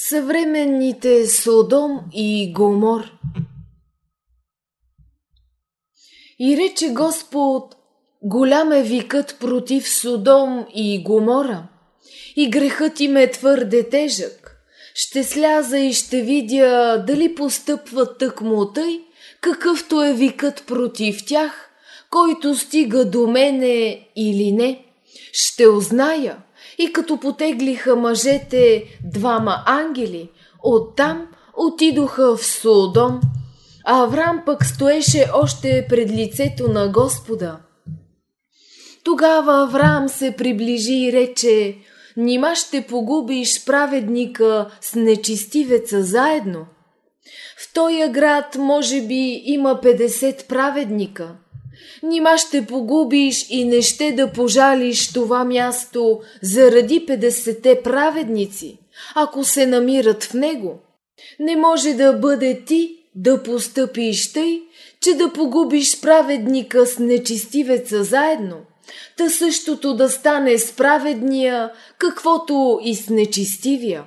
Съвременните Содом и Гомор И рече Господ, голям е викът против Содом и Гомора, и грехът им е твърде тежък. Ще сляза и ще видя дали постъпват тъкмо тъй, какъвто е викът против тях, който стига до мене или не. Ще узная – и като потеглиха мъжете двама ангели, оттам отидоха в Содом, а Аврам пък стоеше още пред лицето на Господа. Тогава Авраам се приближи и рече, Нима ще погубиш праведника с нечистивеца заедно? В този град може би има 50 праведника – Нима ще погубиш и не ще да пожалиш това място заради 50-те праведници, ако се намират в него. Не може да бъде ти да постъпиш тъй, че да погубиш праведника с нечистивеца заедно, та същото да стане с праведния, каквото и с нечистивия.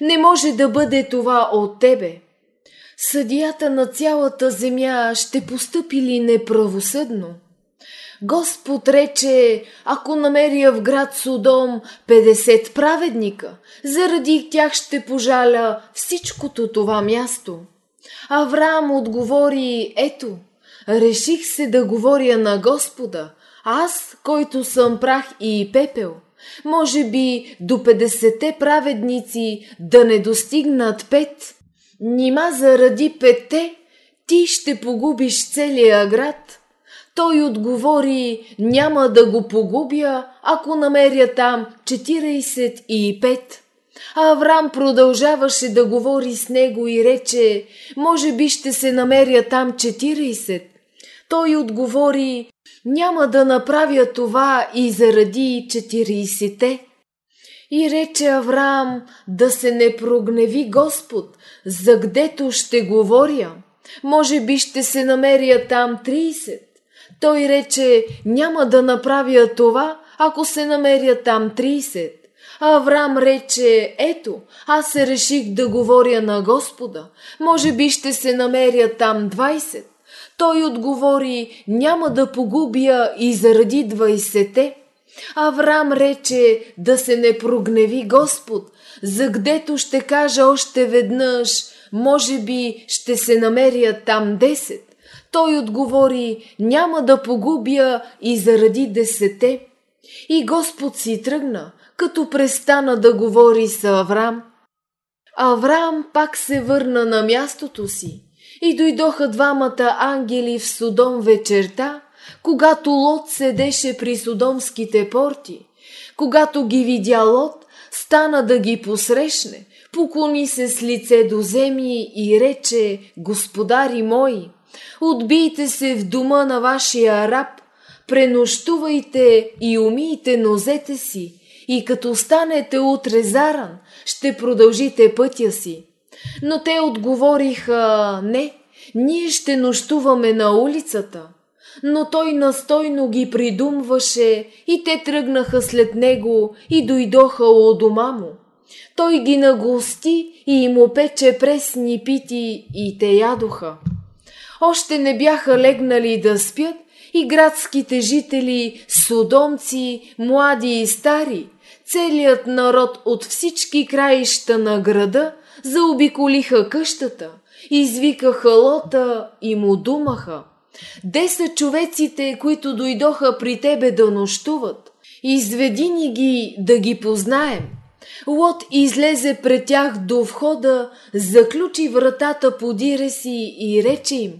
Не може да бъде това от тебе – съдията на цялата земя ще постъпи ли неправосъдно? Господ рече, ако намеря в град Содом 50 праведника, заради тях ще пожаля всичкото това място. Авраам отговори, ето, реших се да говоря на Господа, аз, който съм прах и пепел. Може би до 50 праведници да не достигнат пет, Нима заради пете ти ще погубиш целия град? Той отговори, няма да го погубя, ако намеря там 45. А Аврам продължаваше да говори с него и рече, може би ще се намеря там 40. Той отговори, няма да направя това и заради 40. И рече Авраам да се не прогневи Господ, за гдето ще говоря. Може би ще се намеря там 30. Той рече, няма да направя това, ако се намеря там 30. А Авраам рече, ето, аз се реших да говоря на Господа. Може би ще се намеря там 20. Той отговори, няма да погубя и заради 20-те. Авраам рече да се не прогневи Господ, за гдето ще кажа още веднъж, може би ще се намеря там 10. Той отговори, няма да погубя и заради десете. И Господ си тръгна, като престана да говори с Авраам. Авраам пак се върна на мястото си и дойдоха двамата ангели в Содом вечерта когато Лот седеше при Содомските порти. Когато ги видя Лот, стана да ги посрещне, поклони се с лице до земи и рече, Господари мои, отбийте се в дома на вашия раб, пренощувайте и умийте нозете си, и като станете утре заран, ще продължите пътя си. Но те отговориха, не, ние ще нощуваме на улицата но той настойно ги придумваше и те тръгнаха след него и дойдоха у дома му. Той ги нагости и им опече пресни пити и те ядоха. Още не бяха легнали да спят и градските жители, судомци, млади и стари, целият народ от всички краища на града заобиколиха къщата, извикаха лота и му думаха – Де са човеците, които дойдоха при тебе да нощуват? Изведи ни ги да ги познаем. Лот излезе пред тях до входа, заключи вратата по дире си и рече им,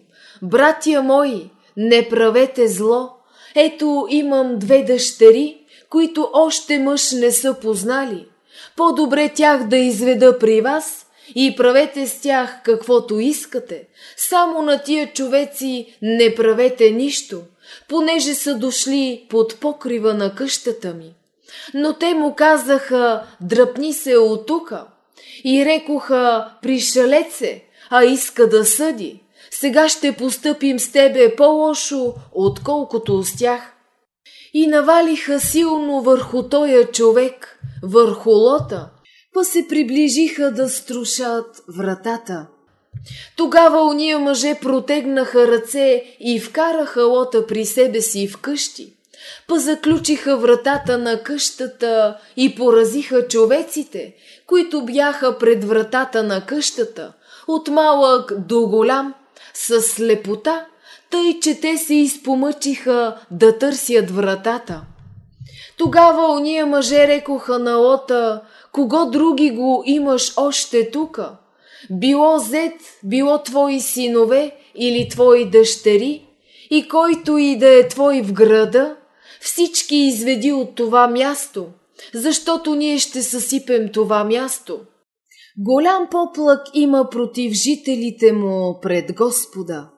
«Братя мои, не правете зло. Ето имам две дъщери, които още мъж не са познали. По-добре тях да изведа при вас, и правете с тях каквото искате. Само на тия човеци не правете нищо, понеже са дошли под покрива на къщата ми. Но те му казаха, дръпни се от тука. И рекоха, пришалец се, а иска да съди. Сега ще постъпим с тебе по-лошо, отколкото с тях. И навалиха силно върху тоя човек, върху лота, па се приближиха да струшат вратата. Тогава уния мъже протегнаха ръце и вкараха лота при себе си в къщи. Па заключиха вратата на къщата и поразиха човеците, които бяха пред вратата на къщата, от малък до голям, с слепота, тъй че те се изпомъчиха да търсят вратата. Тогава уния мъже рекоха на Лота, кого други го имаш още тука? Било зет, било твои синове или твои дъщери, и който и да е твой в града, всички изведи от това място, защото ние ще съсипем това място. Голям поплък има против жителите му пред Господа.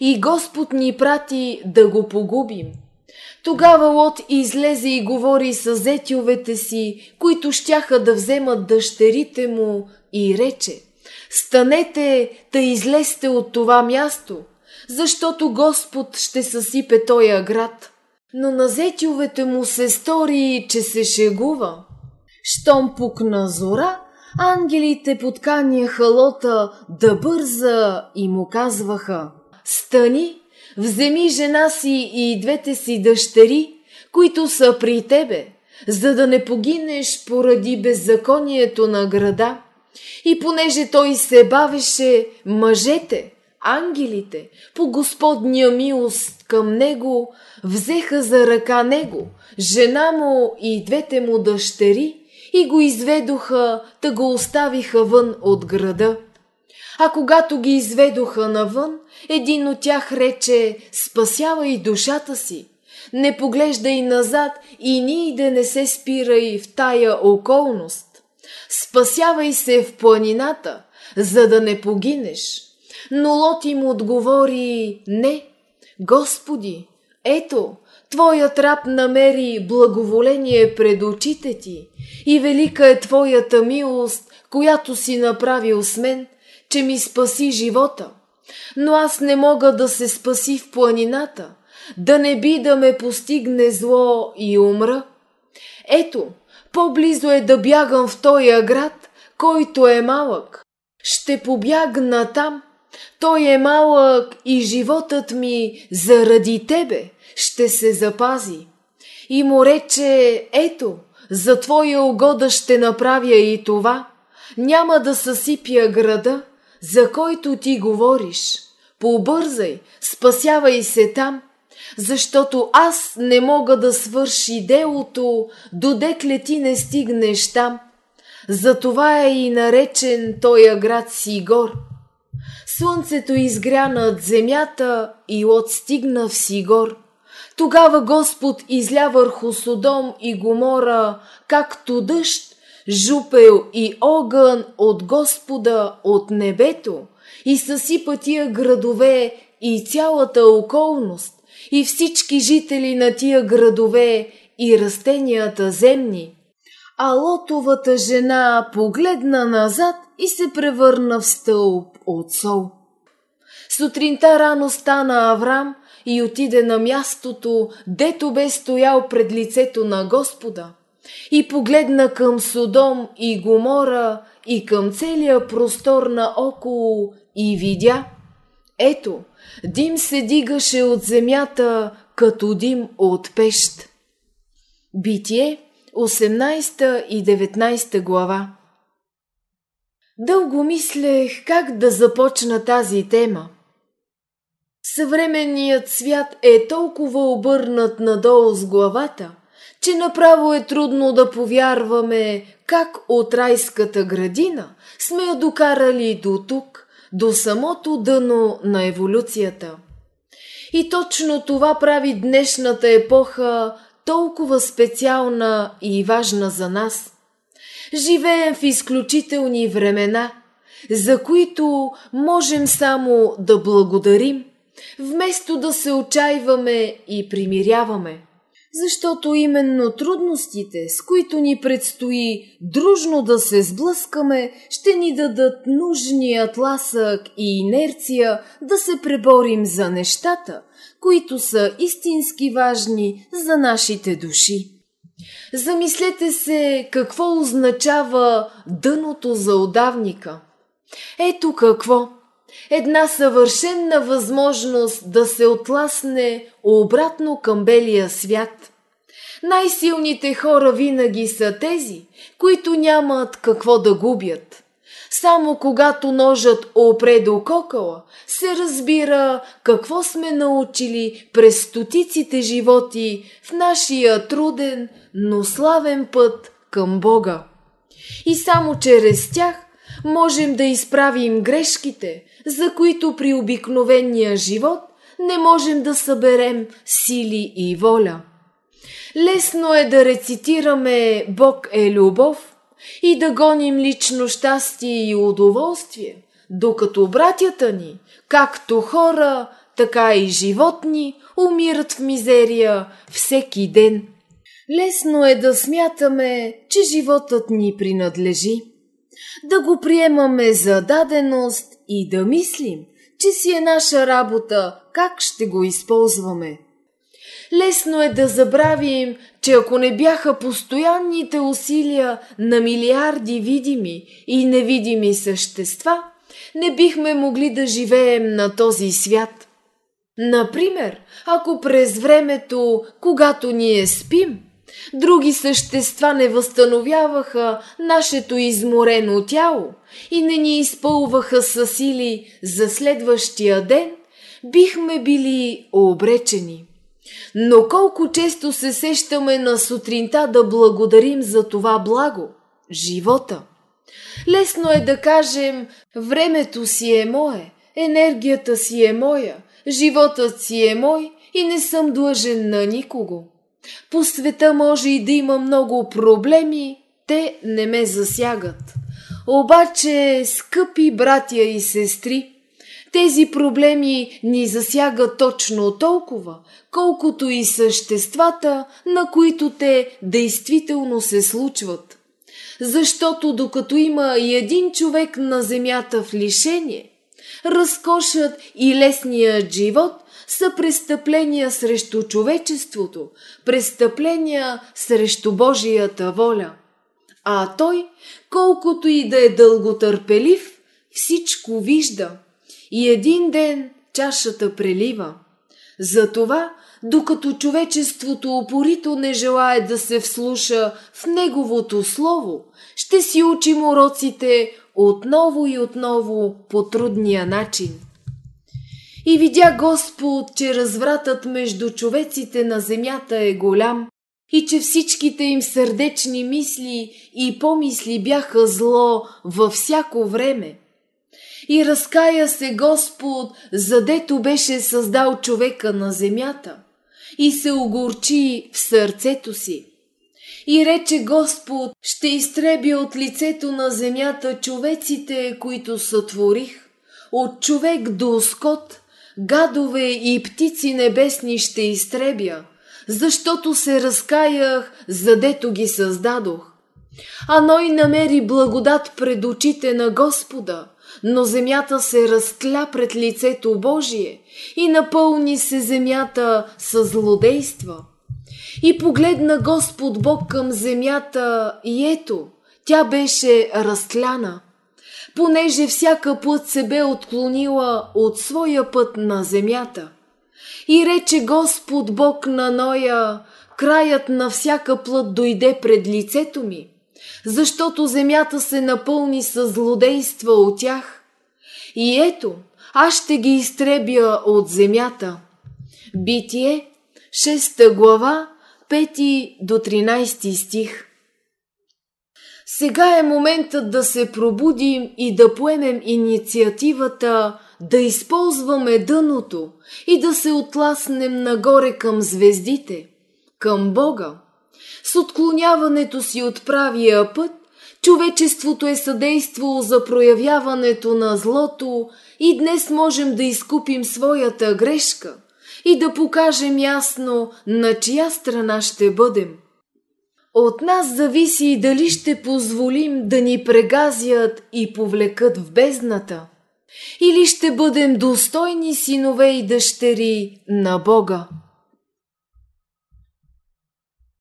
И Господ ни прати да го погубим. Тогава Лот излезе и говори с зетювете си, които щяха да вземат дъщерите му и рече Станете, да излезте от това място, защото Господ ще съсипе тоя град. Но на зетювете му се стори, че се шегува. Щом пукна зора, ангелите подканяха Лота да бърза и му казваха Стани, вземи жена си и двете си дъщери, които са при тебе, за да не погинеш поради беззаконието на града. И понеже той се бавеше, мъжете, ангелите, по Господния милост към него, взеха за ръка него, жена му и двете му дъщери и го изведоха, да го оставиха вън от града. А когато ги изведоха навън, един от тях рече «Спасявай душата си!» Не поглеждай назад и ни да не се спирай в тая околност. Спасявай се в планината, за да не погинеш. Но Лот им отговори «Не, Господи, ето, Твоят раб намери благоволение пред очите ти и велика е Твоята милост, която си направил с мен, че ми спаси живота. Но аз не мога да се спаси в планината, да не би да ме постигне зло и умра. Ето, по-близо е да бягам в този град, който е малък. Ще побягна там. Той е малък и животът ми заради тебе ще се запази. И му рече, ето, за твоя угода ще направя и това. Няма да съсипя града, за който ти говориш. Побързай, спасявай се там, защото аз не мога да свърши делото, додекле ти не стигнеш там. Затова е и наречен тоя град Сигор. Слънцето изгря над земята и Лот стигна в Сигор. Тогава Господ изля върху Содом и Гомора, както дъжд, жупел и огън от Господа от небето и съсипа тия градове и цялата околност и всички жители на тия градове и растенията земни. А Лотовата жена погледна назад и се превърна в стълб от сол. Сутринта рано стана Аврам и отиде на мястото, дето бе стоял пред лицето на Господа. И погледна към Содом и Гомора и към целия простор на около и видя. Ето, Дим се дигаше от земята, като дим от пещ. Битие, 18 и 19 глава Дълго мислех как да започна тази тема. Съвременният свят е толкова обърнат надолу с главата, че направо е трудно да повярваме как от райската градина сме я докарали до тук, до самото дъно на еволюцията. И точно това прави днешната епоха толкова специална и важна за нас. Живеем в изключителни времена, за които можем само да благодарим, вместо да се отчаиваме и примиряваме защото именно трудностите, с които ни предстои дружно да се сблъскаме, ще ни дадат нужния тласък и инерция да се преборим за нещата, които са истински важни за нашите души. Замислете се какво означава дъното за отдавника. Ето какво. Една съвършенна възможност да се отласне обратно към белия свят. Най-силните хора винаги са тези, които нямат какво да губят. Само когато ножът опре до кокала, се разбира какво сме научили през стотиците животи в нашия труден, но славен път към Бога. И само чрез тях можем да изправим грешките, за които при обикновения живот не можем да съберем сили и воля. Лесно е да рецитираме Бог е любов и да гоним лично щастие и удоволствие, докато братята ни, както хора, така и животни, умират в мизерия всеки ден. Лесно е да смятаме, че животът ни принадлежи, да го приемаме за даденост и да мислим, че си е наша работа как ще го използваме. Лесно е да забравим, че ако не бяха постоянните усилия на милиарди видими и невидими същества, не бихме могли да живеем на този свят. Например, ако през времето, когато ние спим, други същества не възстановяваха нашето изморено тяло и не ни изпълваха със сили за следващия ден, бихме били обречени. Но колко често се сещаме на сутринта да благодарим за това благо – живота. Лесно е да кажем времето си е мое, енергията си е моя, животът си е мой и не съм длъжен на никого. По света може и да има много проблеми, те не ме засягат. Обаче, скъпи братя и сестри, тези проблеми ни засягат точно толкова, колкото и съществата, на които те действително се случват. Защото докато има и един човек на земята в лишение, разкошът и лесният живот са престъпления срещу човечеството, престъпления срещу Божията воля. А той, колкото и да е дълготърпелив, всичко вижда – и един ден чашата прелива. Затова, докато човечеството упорито не желае да се вслуша в неговото слово, ще си учим уроците отново и отново по трудния начин. И видя Господ, че развратът между човеците на земята е голям и че всичките им сърдечни мисли и помисли бяха зло във всяко време – и разкая се Господ, задето беше създал човека на земята и се огорчи в сърцето си. И рече Господ, ще изтреби от лицето на земята човеците, които сътворих. От човек до скот, гадове и птици небесни ще изтребя, защото се разкаях, задето ги създадох. А Ной намери благодат пред очите на Господа – но земята се разкля пред лицето Божие и напълни се земята с злодейства. И погледна Господ Бог към земята и ето, тя беше разкляна, понеже всяка път се бе отклонила от своя път на земята. И рече Господ Бог на Ноя, краят на всяка плът дойде пред лицето ми – защото земята се напълни с злодейства от тях. И ето, аз ще ги изтребя от земята. Битие, 6 глава, 5 до 13 стих. Сега е моментът да се пробудим и да поемем инициативата да използваме дъното и да се отласнем нагоре към звездите, към Бога. С отклоняването си от правия път, човечеството е съдействало за проявяването на злото и днес можем да изкупим своята грешка и да покажем ясно на чия страна ще бъдем. От нас зависи дали ще позволим да ни прегазят и повлекат в бездната, или ще бъдем достойни синове и дъщери на Бога.